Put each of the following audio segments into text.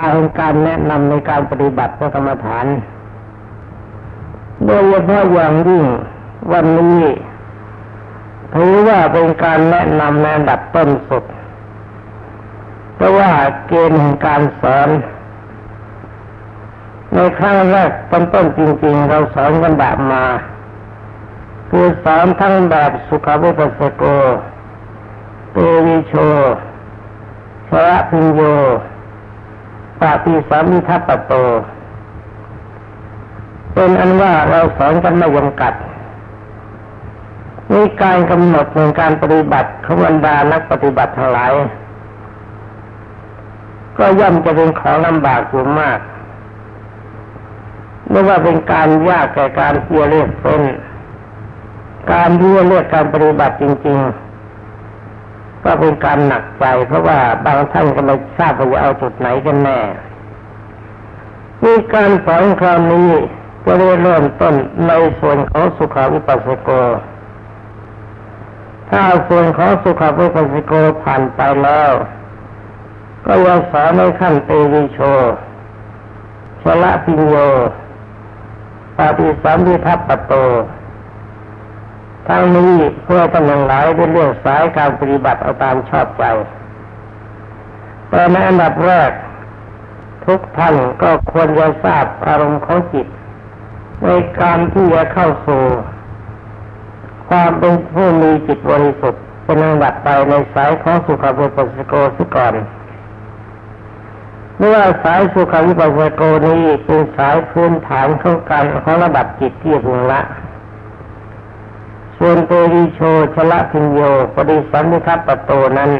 อาการแนะนำในการปฏิบัติพระกรรมฐานโดยเฉพาะอย่างยิ่งวันนี้ถือว่าเป็นการแนะนำในดับต้นสุด เพราะว่าเกณฑ์การสอน ในครั้งแรกต้นต้นจริง ๆ เราสอนกันแบบมา คือสอนทั้งแบบสุขวิปัสโกเตวิโชชระพิญโย ปาติสามิทัปโต เป็นอันว่าเราสอนกันไม่ยังกัดมีการกำหนดในการปฏิบัติขบรรดานักปฏิบัติทั้งหลาย ก็ย่อมจะเป็นของลำบากอยู่มากไม่ว่าเป็นการยากแก่การเพียเรียกเฟ้นการเพียเรียกการปฏิบัติจริง ๆ ก็เป็นการหนักใจเพราะว่าบางท่านก็ไม่ทราบว่าจะเอาจุดไหนกันแน่มีการสอนคราวนี้จะได้เริ่มต้นในส่วนของสุขาวิปัสสโก ถ้าส่วนของสุขภพสิโกผ่านไปแล้ว ก็ยังสอนในขั้นเตวิโชชละพิโยปาฏิสัมพิทัปปโต ทั้งนี้เพื่อท่านทั้งหลายได้เลือกสายการปฏิบัติเอาตามชอบใจแต่ในอันดับแรก ทุกท่านก็ควรจะทราบอารมณ์ของจิต ในการที่จะเข้าสู่ความเป็นผู้มีจิตบริสุทธิ์เป็นอันดับไปในสายของสุขวิปัสสโกสุก่อนเมื่อสายสุขวิปัสสโกนี้เป็นสายพื้นฐานของการของระดับจิตที่พึงละ ส่วนเตวิโชชละพิญโยปฏิสัมมิทัปโตนั้น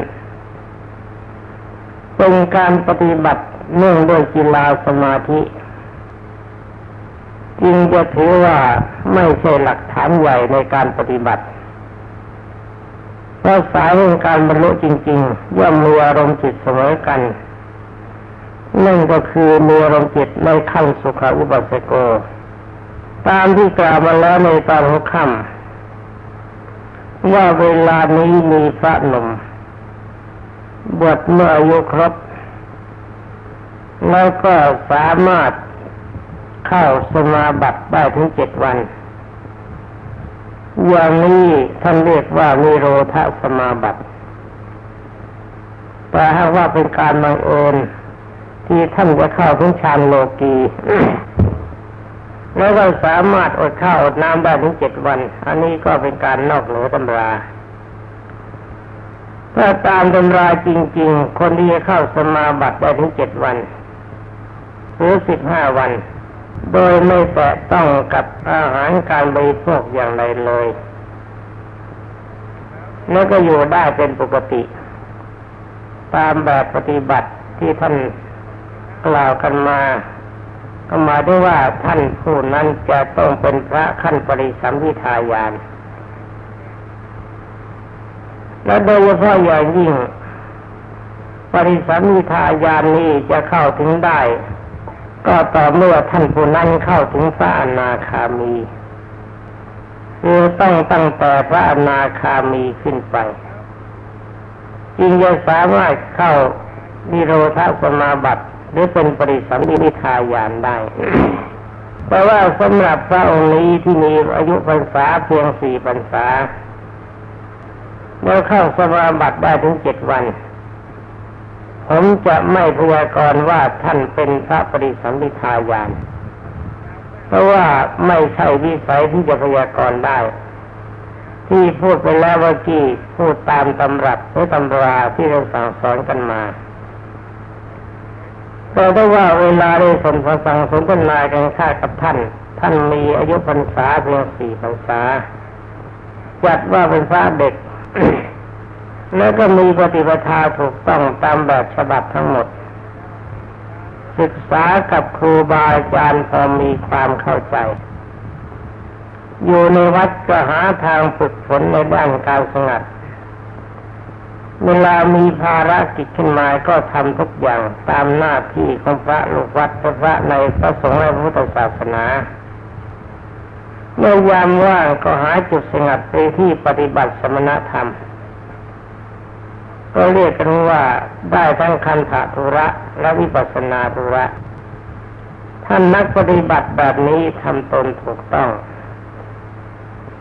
เป็นการปฏิบัติเนื่องด้วยกีฬาสมาธิจึงจะถือว่าไม่ใช่หลักฐานใหญ่ในการปฏิบัติเพราะสายของการบรรลุจริง ๆ ย่อมมีอารมณ์จิตเสมอกันนั่นก็คือมีอารมณ์จิตในขั้นสุขาอุบัสโก ตามที่กล่าวมาแล้วในตอนหัวค่ำ ว่าเวลานี้มีพระหนุ่มบวชเมื่ออายุครบ แล้วก็สามารถเข้าสมาบัติได้ถึงเจ็ดวันอย่างนี้ท่านเรียกว่ามีโรธสมาบัติแต่หากว่าเป็นการบังเอิญที่ท่านจะเข้าถึงฌานโลกี แล้วก็สามารถอดข้าวอดน้ำได้ถึงเจ็ดวัน อันนี้ก็เป็นการนอกเหนือตำราถ้าตามตำราจริง ๆ คนที่จะเข้าสมาบัติได้ถึงเจ็ดวันหรือสิบห้าวัน โดยไม่แตะต้องกับอาหารการบริโภคอย่างไรเลย แล้วก็อยู่ได้เป็นปกติ ตามแบบปฏิบัติที่ท่านกล่าวกันมา ก็หมายถึงว่าท่านผู้นั้นจะต้องเป็นพระขั้นปริสัมพิทายาน และโดยเฉพาะอย่างยิ่ง ปริสัมพิทายานนี้จะเข้าถึงได้ ก็ต่อเมื่อท่านผู้นั้นเข้าถึงพระอนาคามีคือต้องตั้งแต่พระอนาคามีขึ้นไปจึงจะสามารถเข้านิโรธสมาบัติ รือเป็นปริสัมมิทายานได้แต่ว่าสำหรับพระองค์นี้ที่มีอายุพรรษาเพียงสี่พรรษาเมื่อเข้าสมาบัติได้ถึงเจ็ดวัน ผมจะไม่พยากรณ์ว่าท่านเป็นพระปริสัมพิทายานเพราะว่าไม่ใช่วิสัยที่จะพยากรณ์ได้ ที่พูดไปแล้วว่าที่พูดตามตำรับหรือตำราที่เราสั่งสอนกันมา แต่ถ้ว่าเวลาได้สนทสั่งสนทนากันค่ากับท่าน ท่านมีอายุพรรษาเพียงสี่พรรษาจัดว่าเป็นพระเด็ก แล้วก็มีปฏิปทาถูกต้องตามแบบฉบับทั้งหมด ศึกษากับครูบาอาจารย์พอมีความเข้าใจ อยู่ในวัดก็หาทางฝึกฝนในด้านการสงัด เวลามีภารกิจขึ้นมาก็ทำทุกอย่างตามหน้าที่ของพระลูกวัดพระในพระสงฆ์และพุทธศาสนาเมื่อยามว่างก็หาจุดสงัดไปที่ปฏิบัติสมณธรรม ก็เรียกกันว่าได้ทั้งคันธทุระและวิปัสสนาธุระ ท่านนักปฏิบัติแบบนี้ทำตนถูกต้อง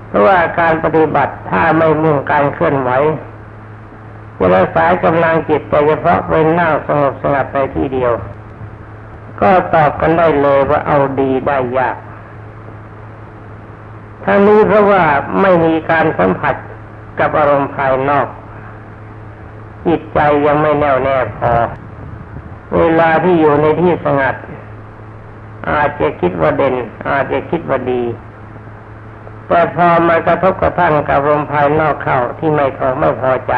เพราะว่าการปฏิบัติถ้าไม่มุ่งการเคลื่อนไหว จะรักษากำลังจิตแต่เฉพาะเป็นนั่งสงบสงัดไปที่เดียว ก็ตอบกันได้เลยว่าเอาดีได้ยากทั้งนี้เพราะว่าไม่มีการสัมผัสกับอารมณ์ภายนอก จิตใจยังไม่แน่วแน่พอ เวลาที่อยู่ในที่สงัด อาจจะคิดว่าเด่น อาจจะคิดว่าดี แต่พอมากระทบกระทั่งกับอารมณ์ภายนอกเข้าที่ไม่พอไม่พอใจ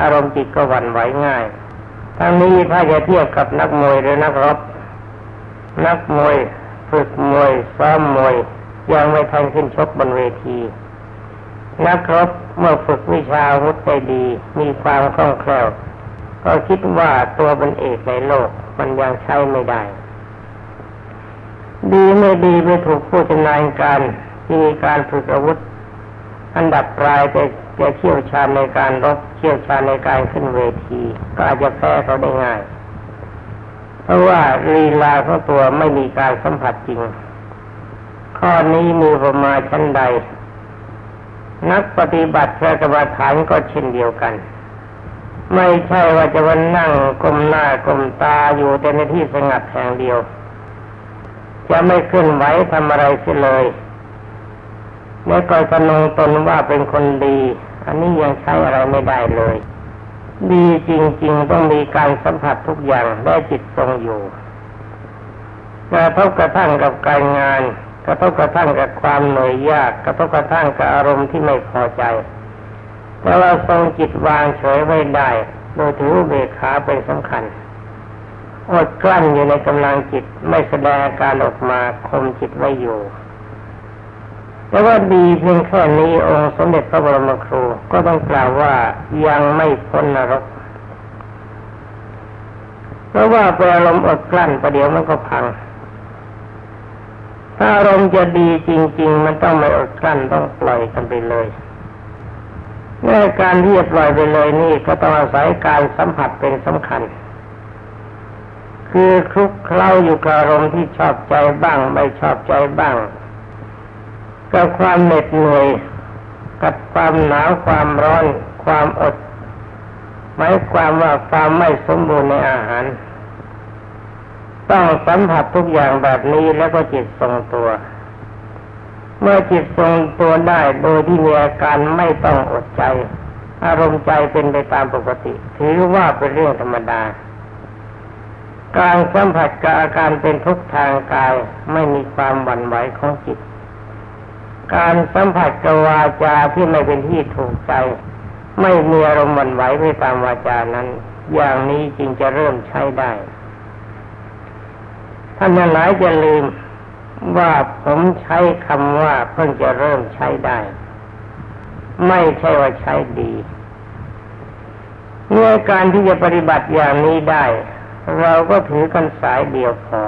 อารมณ์จิตก็หวั่นไหวง่ายทั้งนี้ถ้าจะเทียบกับนักมวยหรือนักรบ นักมวยฝึกมวยซ้อมมวยยังไม่ทันขึ้นชกบนเวที นักรบเมื่อฝึกวิชาวุธได้ดี มีความคล่องแคล่วก็คิดว่าตัวเป็นเอกในโลกมันยังใช้ไม่ได้ ดีไม่ดีไปถูกผู้ชำนาญการ มีการฝึกอาวุธ อันดับปลายแต่จะเชี่ยวชาญในการรบเชี่ยวชาญในการขึ้นเวทีก็อาจจะแพ้เขาได้ง่าย เพราะว่าลีลาของตัวไม่มีการสัมผัสจริง ข้อนี้มีประมาชั้นใด นักปฏิบัติพระกรรมฐานก็เช่นเดียวกัน ไม่ใช่ว่าจะวันนั่งกลมหน้ากลมตาอยู่แต่ในที่สงัดแห่งเดียวจะไม่เคลื่อนไหวทำอะไรเสียเลย และก็จะนงตนว่าเป็นคนดี อันนี้ยังใช้อะไรไม่ได้เลย ดีจริง ๆ ต้องมีการสัมผัสทุกอย่างได้จิตทรงอยู่กระทบกระทั่งกับการงาน กระทบกระทั่งกับความเหนื่อยยาก กระทบกระทั่งกับอารมณ์ที่ไม่พอใจแต่เราทรงจิตวางเฉยไว้ได้โดยถือเบกขาเป็นสำคัญอดกลั้นอยู่ในกำลังจิตไม่แสดงการออกมาคมจิตไว้อยู่ แต่ว่าดีเพียงแค่นี้องค์สมเด็จพระบรมครูก็ต้องกล่าวว่ายังไม่พ้นนรก เพราะว่าเป็นอารมณ์อดกลั้นประเดี๋ยวมันก็พัง ถ้าอารมณ์จะดีจริง ๆ มันต้องไม่อดกลั้นต้องปล่อยกันไปเลยในการที่จะปล่อยไปเลยนี่ก็ต้องอาศัยการสัมผัสเป็นสำคัญ คือคลุกเคล้าอยู่กับอารมณ์ที่ชอบใจบ้าง ไม่ชอบใจบ้าง กับความเหน็ดเหนื่อยกับความหนาวความร้อน ความอดหมายความว่าความไม่สมบูรณ์ในอาหาร ต้องสัมผัสทุกอย่างแบบนี้แล้วก็จิตทรงตัว เมื่อจิตทรงตัวได้โดยที่มีอาการไม่ต้องอดใจ อารมณ์ใจเป็นไปตามปกติ ถือว่าเป็นเรื่องธรรมดา การสัมผัสกับอาการเป็นทุกทางกายไม่มีความหวั่นไหวของจิต การสัมผัสกับวาจาที่ไม่เป็นที่ถูกใจ ไม่มีอารมณ์วันไหวไปตามวาจานั้น อย่างนี้จึงจะเริ่มใช้ได้ ท่านหลายจะลืมว่าผมใช้คำว่าเพิ่งจะเริ่มใช้ได้ ไม่ใช่ว่าใช้ดีเมื่อการที่จะปฏิบัติอย่างนี้ได้ เราก็ถือกันสายเดียวพอ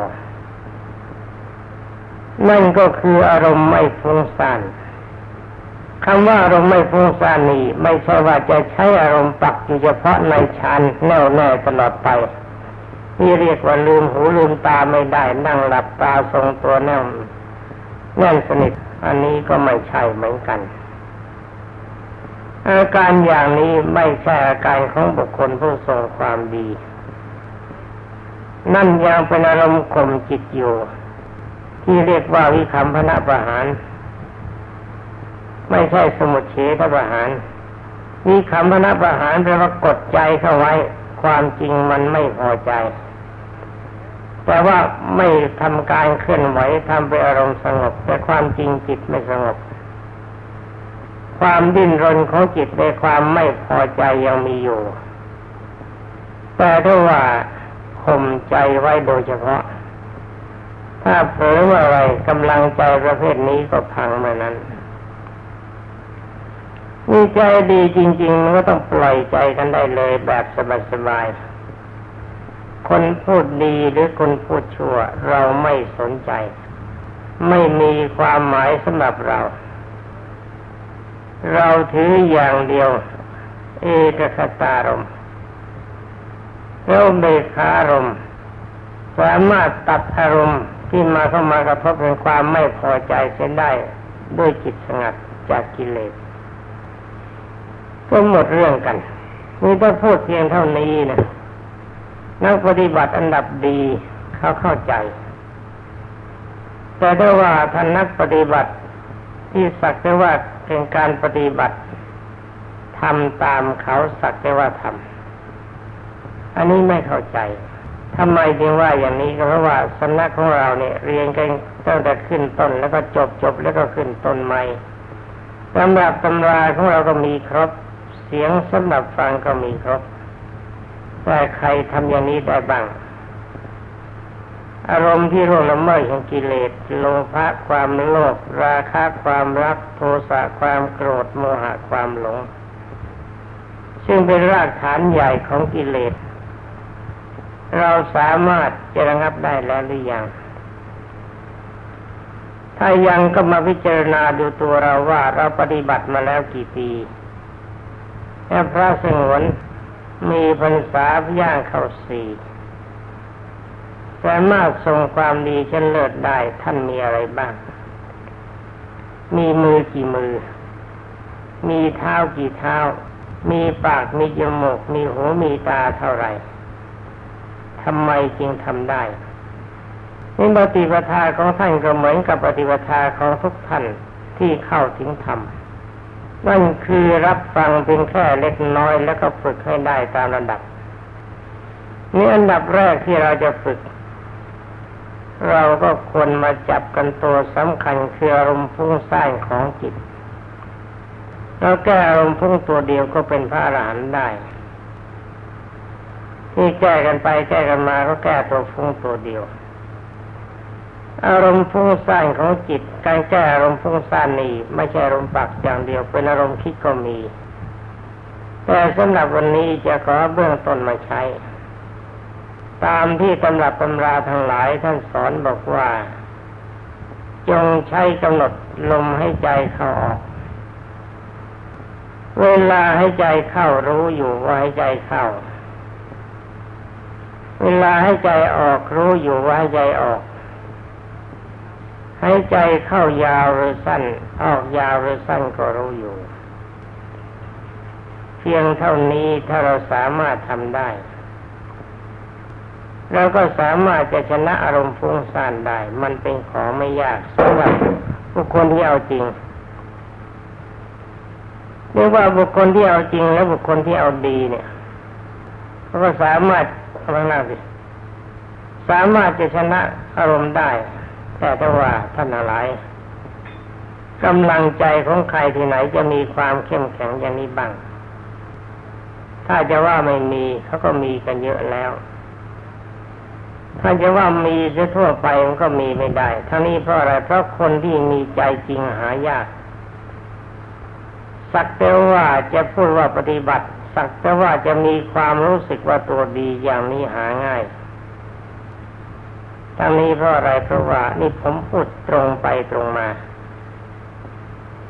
นั่นก็คืออารมณ์ไม่ฟุ้งซ่านคำว่าอารมณ์ไม่ฟุ้งซ่านนี้ ไม่ใช่ว่าจะใช้อารมณ์ปักอยู่เฉพาะในฌานแน่วแน่ตลอดไปนี่เรียกว่าลืมหูลืมตาไม่ได้นั่งหลับตาทรงตัวแน่นแน่นสนิทอันนี้ก็ไม่ใช่เหมือนกัน อาการอย่างนี้ไม่ใช่อาการของบุคคลผู้ทรงความดี นั่นยังเป็นอารมณ์ข่มจิตอยู่ ที่เรียกว่าวิคัมพนะประหาร ไม่ใช่สมุทเฉทประหารวิคัมพนะประหารแปลว่ากดใจเข้าไว้ ความจริงมันไม่พอใจแต่ว่าไม่ทำการเคลื่อนไหวทำไปอารมณ์สงบ แต่ความจริงจิตไม่สงบ ความดิ้นรนของจิตในความไม่พอใจยังมีอยู่ แต่ถ้าว่าข่มใจไว้โดยเฉพาะ ถ้าเผลอว่าอะไรกำลังใจประเภทนี้ก็พังเมื่อนั้นมีใจดีจริงๆมันก็ต้องปล่อยใจกันได้เลยแบบสบายๆ คนพูดดีหรือคนพูดชั่ว เราไม่สนใจ ไม่มีความหมายสำหรับเรา เราถืออย่างเดียว เอกคตารมแล้วเบคารมสามารถตัดอารมณ์ ที่มาเข้ามากระทบเป็นความไม่พอใจเส้นได้ด้วยจิตสงัดจากกิเลสก็หมดเรื่องกันนี่ถ้าพูดเพียงเท่านี้นะนักปฏิบัติอันดับดีเขาเข้าใจ แต่ถ้าว่าท่านนักปฏิบัติที่สักแต่ว่าเป็นการปฏิบัติทำตามเขาสักแต่ว่าทำอันนี้ไม่เข้าใจ ทำไมจึงว่าอย่างนี้ก็เพราะว่าสำนักของเราเนี่ยเรียนกันตั้งแต่ขึ้นต้นแล้วก็จบจบแล้วก็ขึ้นต้นใหม่สำหรับตำราของเราก็มีครบ เสียงสำหรับฟังก็มีครบแต่ใครทำอย่างนี้ได้บ้าง อารมณ์ที่ร่วงละเมิดของกิเลสโลภะความโลภราคะความรักโทสะความโกรธโมหะความหลง ซึ่งเป็นรากฐานใหญ่ของกิเลส เราสามารถจะระงับได้แล้วหรือยัง ถ้ายังก็มาพิจารณาดูตัวเราว่าเราปฏิบัติมาแล้วกี่ปีแค่พระสงวนมีพรรษาย่างเข้าสี่สามารถทรงความดีเช่นเลิศได้ท่านมีอะไรบ้าง มีมือกี่มือ มีเท้ากี่เท้า มีปากมีจมูกมีหูมีตาเท่าไหร่ ทำไมจึงทำได้นี่ปฏิปทาของท่านก็เหมือนกับปฏิปทาของทุกท่านที่เข้าถึงธรรมนั่นคือรับฟังเพียงแค่เล็กน้อยแล้วก็ฝึกให้ได้ตามระดับ นี่อันดับแรกที่เราจะฝึก เราก็ควรมาจับกันตัวสำคัญคืออารมณ์ฟุ้งซ่านของจิตเราแก้อารมณ์ฟุ้งตัวเดียวก็เป็นพระอรหันต์ได้ นี่แก้กันไปแก้กันมาก็แก้ตัวฟุ้งตัวเดียว อารมณ์ฟุ้งซ่านของจิต การแก้อารมณ์ฟุ้งซ่านนี่ไม่ใช่อารมณ์ปากอย่างเดียวเป็นอารมณ์คิดก็มี แต่สำหรับวันนี้จะขอเบื้องต้นมาใช้ ตามที่ตำรับตำราทั้งหลายท่านสอนบอกว่า จงใช้กำหนดลมให้ใจเข้าออกเวลาให้ใจเข้ารู้อยู่ว่าให้ใจเข้า เวลาให้ใจออกรู้อยู่ว่าให้ใจออก ให้ใจเข้ายาวหรือสั้น ออกยาวหรือสั้นก็รู้อยู่ เพียงเท่านี้ถ้าเราสามารถทำได้เราก็สามารถจะชนะอารมณ์ฟุ้งซ่านได้ มันเป็นของไม่ยากสำหรับบุคคลที่เอาจริงเรียกว่าบุคคลที่เอาจริงและบุคคลที่เอาดีเนี่ย ก็สามารถข้างหน้าสิสามารถจะชนะอารมณ์ได้ แต่ถ้าว่าท่านอะไรกำลังใจของใครที่ไหนจะมีความเข้มแข็งอย่างนี้บ้าง ถ้าจะว่าไม่มีเขาก็มีกันเยอะแล้ว ถ้าจะว่ามีเสียทั่วไปมันก็มีไม่ได้ทั้งนี้เพราะอะไรเพราะคนที่มีใจจริงหายาก สักแต่ว่าจะพูดว่าปฏิบัติ สักแต่ว่าจะมีความรู้สึกว่าตัวดีอย่างนี้หาง่ายทั้งนี้เพราะอะไรเพราะว่านี่ผมพูดตรงไปตรงมา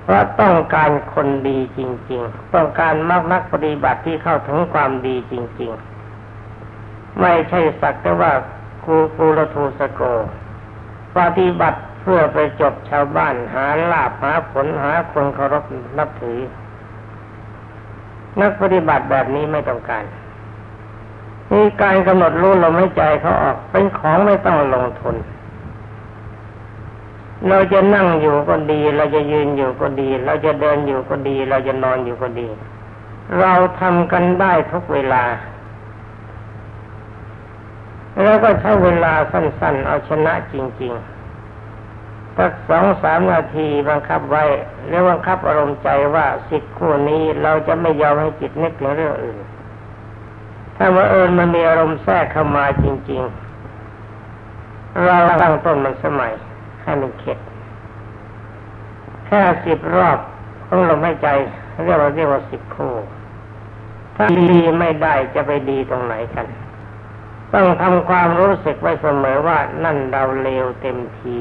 เพราะต้องการคนดีจริง ๆ ต้องการมากนักปฏิบัติที่เข้าถึงความดีจริง ๆ ไม่ใช่สักแต่ว่ากูกูรทูสโก ปฏิบัติเพื่อไปจบชาวบ้านหาลาภหาผลหาคนเคารพนับถือ นักปฏิบัติแบบนี้ไม่ต้องการมีการกำหนดรู้ลมหายใจเขาออกเป็นของไม่ต้องลงทุน เราจะนั่งอยู่ก็ดี เราจะยืนอยู่ก็ดี เราจะเดินอยู่ก็ดี เราจะนอนอยู่ก็ดี เราทำกันได้ทุกเวลา แล้วก็ใช้เวลาสั้นๆ เอาชนะจริง ๆ สักสองสามนาทีบังคับไว้ แล้วบังคับอารมณ์ใจว่าสิทธิ์คู่นี้เราจะไม่ยอมให้จิตนึกถึงเรื่องอื่น ถ้าว่าเอิญมันมีอารมณ์แทรกเข้ามาจริง ๆ เราตั้งต้นมันสมัย ให้มันเข็ดแค่สิบรอบต้องลมหายใจเรียกว่าเรียกว่าสิบคู่ ถ้าดีไม่ได้จะไปดีตรงไหนกัน ต้องทำความรู้สึกไว้เสมอว่านั่นเราเลวเต็มที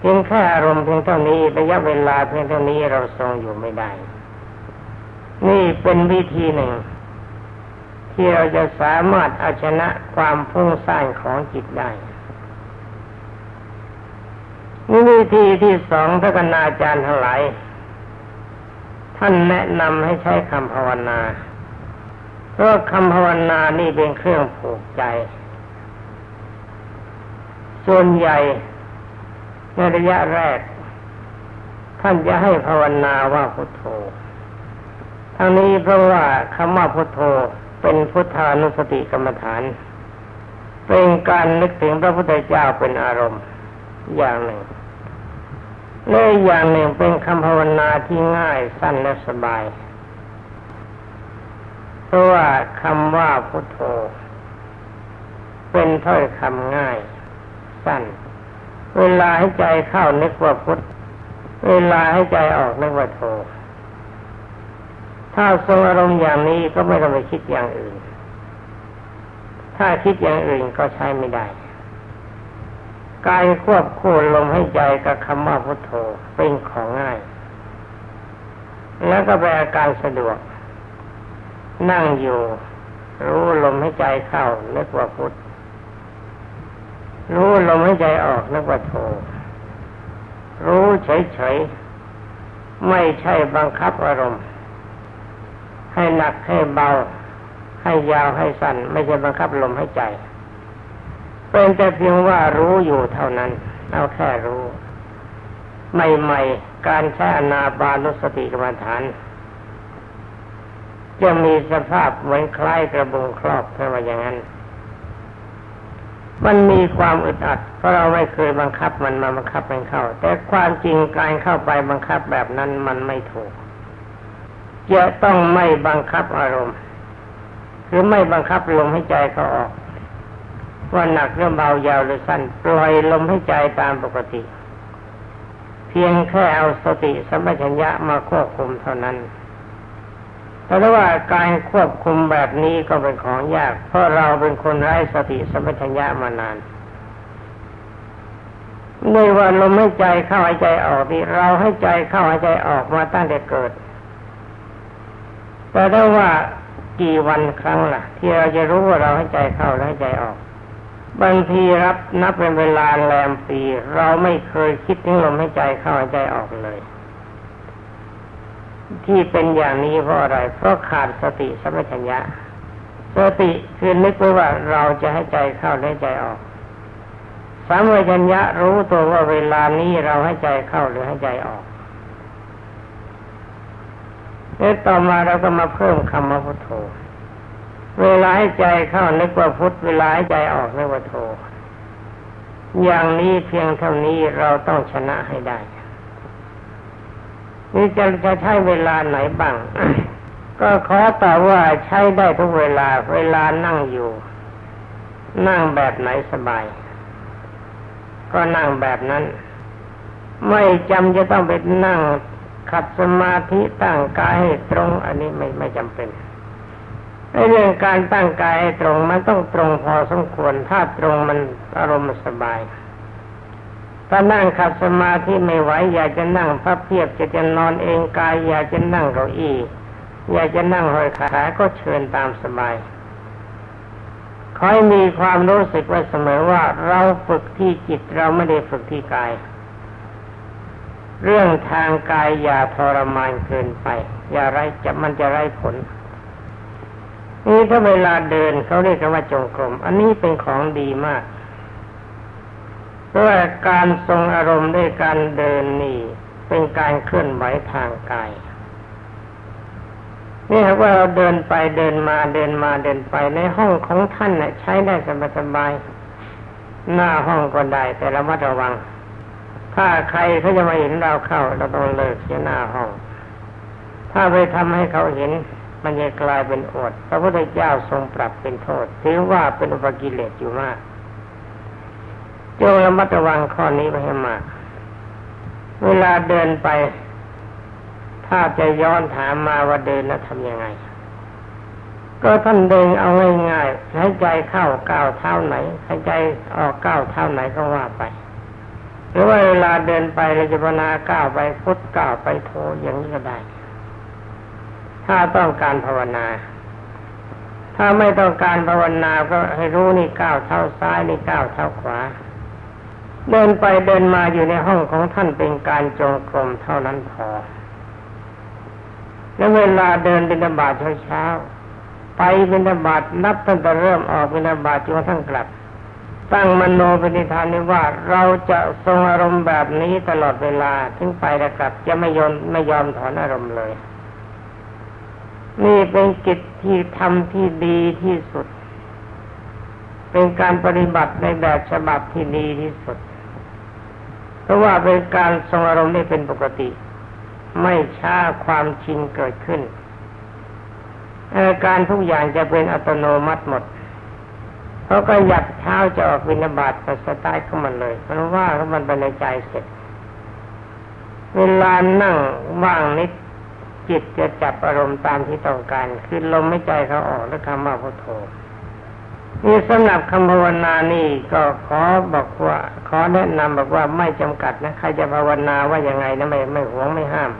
เพียงแค่อารมณ์เพียงเท่านี้ระยะเวลาเพียงเท่านี้เราทรงอยู่ไม่ได้ นี่เป็นวิธีหนึ่ง ที่เราจะสามารถเอาชนะความฟุ้งซ่านของจิตได้วิธีที่สองพระกนาจารย์ทั้งหลายท่านแนะนำให้ใช้คำภาวนา เพราะคำภาวนานี่เป็นเครื่องผูกใจ ส่วนใหญ่ ในระยะแรก ท่านจะให้ภาวนาว่าพุทโธทั้งนี้เพราะว่าคำว่าพุทโธเป็นพุทธานุสติกรรมฐาน เป็นการนึกถึงพระพุทธเจ้าเป็นอารมณ์อย่างหนึ่งและอย่างหนึ่งเป็นคำภาวนาที่ง่ายสั้นและสบาย เพราะว่าคำว่าพุทโธ เป็นถ้อยคำง่าย สั้น เวลาให้ใจเข้านึกว่าพุทเวลาให้ใจออกนึกว่าโธถ้าทรงอารมณ์อย่างนี้ก็ไม่ต้องไปคิดอย่างอื่น ถ้าคิดอย่างอื่นก็ใช้ไม่ได้ การควบคู่ลมให้ใจกับคำว่าพุทโธเป็นของง่าย แล้วก็แปลอาการสะดวก นั่งอยู่ รู้ลมให้ใจเข้านึกว่าพุท รู้ลมให้ใจออกนึกว่าโธรู้เฉยๆ ไม่ใช่บังคับอารมณ์ ให้หนักให้เบา ให้ยาวให้สั้น ไม่ใช่บังคับลมให้ใจ เป็นแต่เพียงว่ารู้อยู่เท่านั้น เอาแค่รู้ใหม่ๆ การใช้อนาบานุสติกรรมฐานจะมีสภาพเหมือนคล้ายกระบุงครอบเท่าว่าอย่างนั้น มันมีความอึดอัดเพราะเราไม่เคยบังคับมันมาบังคับมันเข้า แต่ความจริงการเข้าไปบังคับแบบนั้นมันไม่ถูกจะต้องไม่บังคับอารมณ์หรือไม่บังคับลมให้ใจเขาออกว่าหนักหรือเบายาวหรือสั้นปล่อยลมให้ใจตามปกติ เพียงแค่เอาสติสัมปชัญญะมาควบคุมเท่านั้น แต่ว่าการควบคุมแบบนี้ก็เป็นของยาก เพราะเราเป็นคนไร้สติสัมปชัญญะมานานไม่ว่าลมให้ใจเข้าหายใจออกนี่เราให้ใจเข้าหายใจออกมาตั้งแต่เกิด แต่ถ้าว่ากี่วันครั้งล่ะ ที่เราจะรู้ว่าเราให้ใจเข้าและให้ใจออก บางทีรับนับเป็นเวลาแรมปี เราไม่เคยคิดถึงลมหายใจเข้าหายใจออกเลย ที่เป็นอย่างนี้เพราะอะไร เพราะขาดสติสัมปชัญญะสติคือนึกไว้ว่าเราจะให้ใจเข้าและใจออกสัมปชัญญะรู้ตัวว่าเวลานี้เราให้ใจเข้าหรือให้ใจออกแล้วต่อมาเราก็มาเพิ่มคำว่าพุทโธ เวลาให้ใจเข้านึกว่าพุทเวลาให้ใจออกนึกว่าโทอย่างนี้เพียงเท่านี้เราต้องชนะให้ได้ นี่จะจะใช้เวลาไหนบ้าง ก็ขอตอบว่าใช้ได้ทุกเวลา เวลานั่งอยู่ นั่งแบบไหนสบาย ก็นั่งแบบนั้น ไม่จำจะต้องไปนั่งขัดสมาธิตั้งกายให้ตรง อันนี้ไม่ไม่จำเป็นในเรื่องการตั้งกายให้ตรงมันต้องตรงพอสมควร ถ้าตรงมันอารมณ์สบาย ถ้านั่งขัดสมาธิไม่ไหวอยากจะนั่งพับเพียบจะจะนอนเองกาย อยากจะนั่งเก้าอี้อยากจะนั่งห้อยขาก็เชิญตามสบายขอให้มีความรู้สึกไว้เสมอว่าเราฝึกที่จิตเราไม่ได้ฝึกที่กาย เรื่องทางกายอย่าทรมานเกินไป อย่าไรจะมันจะไร้ผลนี่ถ้าเวลาเดินเขาเรียกว่าจงกรม อันนี้เป็นของดีมาก เพราะว่าการทรงอารมณ์ด้วยการเดินนี่ เป็นการเคลื่อนไหวทางกายนี่ครับว่าเราเดินไปเดินมาเดินมาเดินไปในห้องของท่านน่ะใช้ได้สบายๆหน้าห้องก็ได้แต่ระมัดระวัง ถ้าใครเขาจะมาเห็นเราเข้า เราต้องเลิกเสียหน้าห้อง ถ้าไปทำให้เขาเห็น มันจะกลายเป็นอดพระพุทธเจ้าทรงปรับเป็นโทษถือว่าเป็นอุปกิเลสอยู่มาก จงระมัดระวังข้อนี้ไว้ให้มาก เวลาเดินไป ถ้าจะย้อนถามมาว่าเดินแล้วทำยังไง ก็ท่านเดินเอาง่ายๆหายใจเข้าก้าวเท้าไหนหายใจออกก้าวเท้าไหนก็ว่าไปหรือว่าเวลาเดินไปเราจะพนาก้าวไปพุทธก้าวไปโทอย่างนี้ก็ได้ ถ้าต้องการภาวนา ถ้ถ้าไม่ต้องการภาวนาก็ให้รู้นี่ก้าวเท้าซ้ายนี่ก้าวเท้าขวา เดินไปเดินมาอยู่ในห้องของท่านเป็นการจงกรมเท่านั้นพอ แล้วเวลาเดินบิณฑบาตเช้าๆไปบิณฑบาตนับตั้งแต่เริ่มออกบิณฑบาตจนกระทั่งกลับ ตั้งมโนปณิธานนี้ว่าเราจะทรงอารมณ์แบบนี้ตลอดเวลาถึงไปและกลับ จะไม่ยอมไม่ยอมถอนอารมณ์เลย นี่เป็นกิจที่ทำที่ดีที่สุด เป็นการปฏิบัติในแบบฉบับที่ดีที่สุด ราะว่าเป็นการทรงอารมณ์ได้เป็นปกติ ไม่ช้าความชินเกิดขึ้นอาการทุกอย่างจะเป็นอัตโนมัติหมดเขาก็หยัดเท้าจะออกวินาบาตก็สไตล์เข้ามันเลยเพราะว่าเขามันไปในใจเสร็จ เวลานั่งว่างนิดจิตจะจับอารมณ์ตามที่ต้องการ คือลมไม่ใจเขาออกแล้วคำว่าพุทโธ นี่สำหรับคำภาวนานี่ก็ขอบอกว่า ขอแนะนำบอกว่าไม่จำกัดนะใครจะภาวนาว่ายังไงนะไม่ไม่หวงไม่ห้าม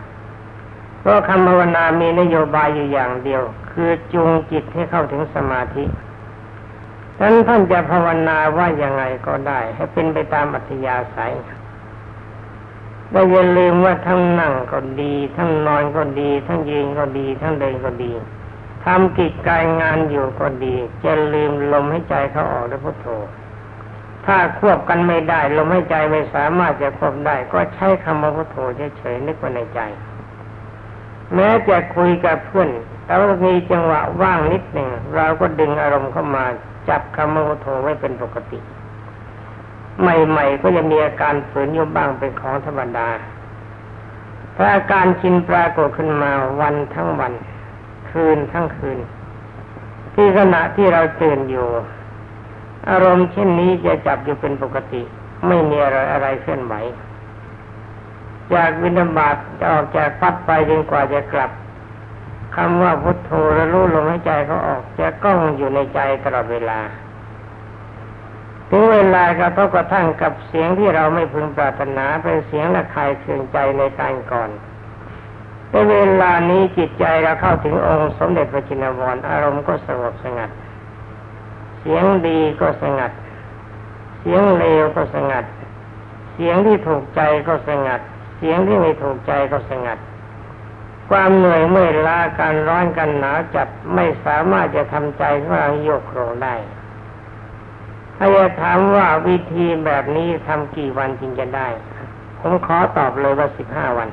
เพราะคำภาวนามีนโยบายอยู่อย่างเดียว คือจูงจิตให้เข้าถึงสมาธิฉะนั้นท่านจะภาวนาว่ายังไงก็ได้ ให้เป็นไปตามอัธยาศัยแต่อย่าลืมว่าทั้งนั่งก็ดี ทั้งนอนก็ดี ทั้งยืนก็ดี ทั้งเดินก็ดี ทำกิจการงานอยู่ก็ดีจะลืมลมให้ใจเขาออกด้วยพุทโธ ถ้าควบกันไม่ได้ลมให้ใจไม่สามารถจะควบได้ ก็ใช้คำว่าพุทโธเฉยๆนึกว่าในใจ แม้จะคุยกับเพื่อนแต่ว่ามีจังหวะว่างนิดหนึ่งเราก็ดึงอารมณ์เข้ามา จับคำว่าพุทโธไว้เป็นปกติ ใหม่ๆก็จะมีอาการฝืนอยู่บ้างเป็นของธรรมดาถ้าอาการชินปรากฏขึ้นมาวันทั้งวัน คืนทั้งคืน ที่ขณะที่เราตื่นอยู่ อารมณ์เช่นนี้จะจับอยู่เป็นปกติ ไม่มีอะไรอะไรเคลื่อนไหวจากวินาบาตจะออกจากพัดไปจนกว่าจะกลับคำว่าพุทโธระรู้ลมหายใจเขาออก จะก้องอยู่ในใจตลอดเวลาถึงเวลากระทบกระทั่งกับเสียงที่เราไม่พึงปรารถนาเป็นเสียงระคายเคืองใจในการก่อน ในเวลานี้จิตใจเราเข้าถึงองค์สมเด็จพระจินวรอารมณ์ก็สงบสงัด เสียงดีก็สงัด เสียงเลวก็สงัด เสียงที่ถูกใจก็สงัด เสียงที่ไม่ถูกใจก็สงัด ความเหนื่อยเมื่อยล้าการร้อนกันหนาวจัดไม่สามารถจะทำใจของเราโยกโครงได้ถ้าจะถามว่าวิธีแบบนี้ทำกี่วันจริงจะได้ ผมขอตอบเลยว่าสิบห้าวัน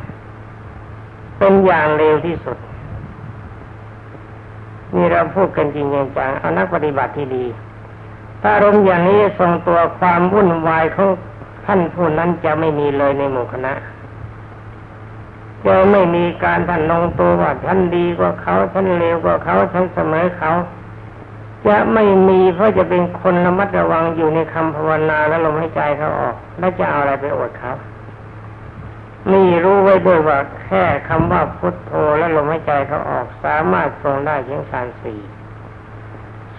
เป็นอย่างเร็วที่สุดนี่เราพูดกันจริงจังเอานักปฏิบัติที่ดีถ้าอารมณ์อย่างนี้ทรงตัวความวุ่นวายของท่านผู้นั้นจะไม่มีเลยในหมู่คณะจะไม่มีการท่านลงตัวว่าท่านดีกว่าเขาท่านเลวกว่าเขาท่านเสมอเขา จะไม่มีเพราะจะเป็นคนระมัดระวังอยู่ในคำภาวนาและลมหายใจเขาออก แล้วจะเอาอะไรไปอดเขา นี่รู้ไว้ด้วยว่าแค่คำว่าพุทโธและลมหายใจเขาออกสามารถทรงได้เพียงสารสี่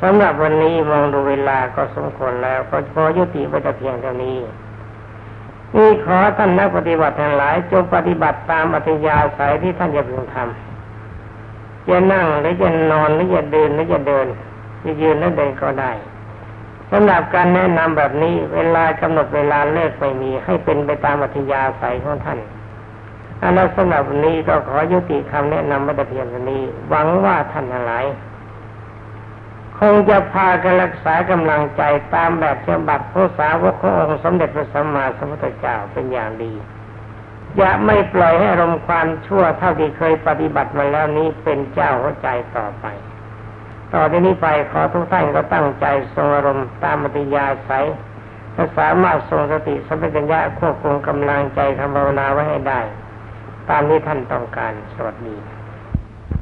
สำหรับวันนี้มองดูเวลาก็สมควรแล้ว ก็พอยุติไปแต่เพียงเท่านี้นี่ขอท่านนักปฏิบัติทั้งหลายจงปฏิบัติตามอัธยาศัยที่ท่านจะพึงทำจะนั่งหรือจะนอนหรือจะเดินหรือจะเดินจะยืนหรือเดินก็ได้สำหรับการแนะนำแบบนี้เวลากำหนดเวลาเลิกไม่มีให้เป็นไปตามอัธยาศัยของท่าน อันนั้นสำหรับวันนี้ก็ขอยุติคำแนะนำมาแต่เพียงเท่านี้ หวังว่าท่านทั้งหลายคงจะพากันรักษากำลังใจตามแบบฉบับพระสาวกขององค์สมเด็จพระสัมมาสัมพุทธเจ้าเป็นอย่างดี อย่าไม่ปล่อยให้รมความชั่วเท่าที่เคยปฏิบัติมาแล้วนี้เป็นเจ้าหัวใจต่อไป ต่อที่นี้ไปขอทุกท่านก็ตั้งใจทรงอารมณ์ตามมติยาใสถ้าสามารถทรงสติสัมปชัญญะควบคุมกำลังใจทำภาวนาไว้ให้ได้ ตามที่ท่านต้องการสวัสดี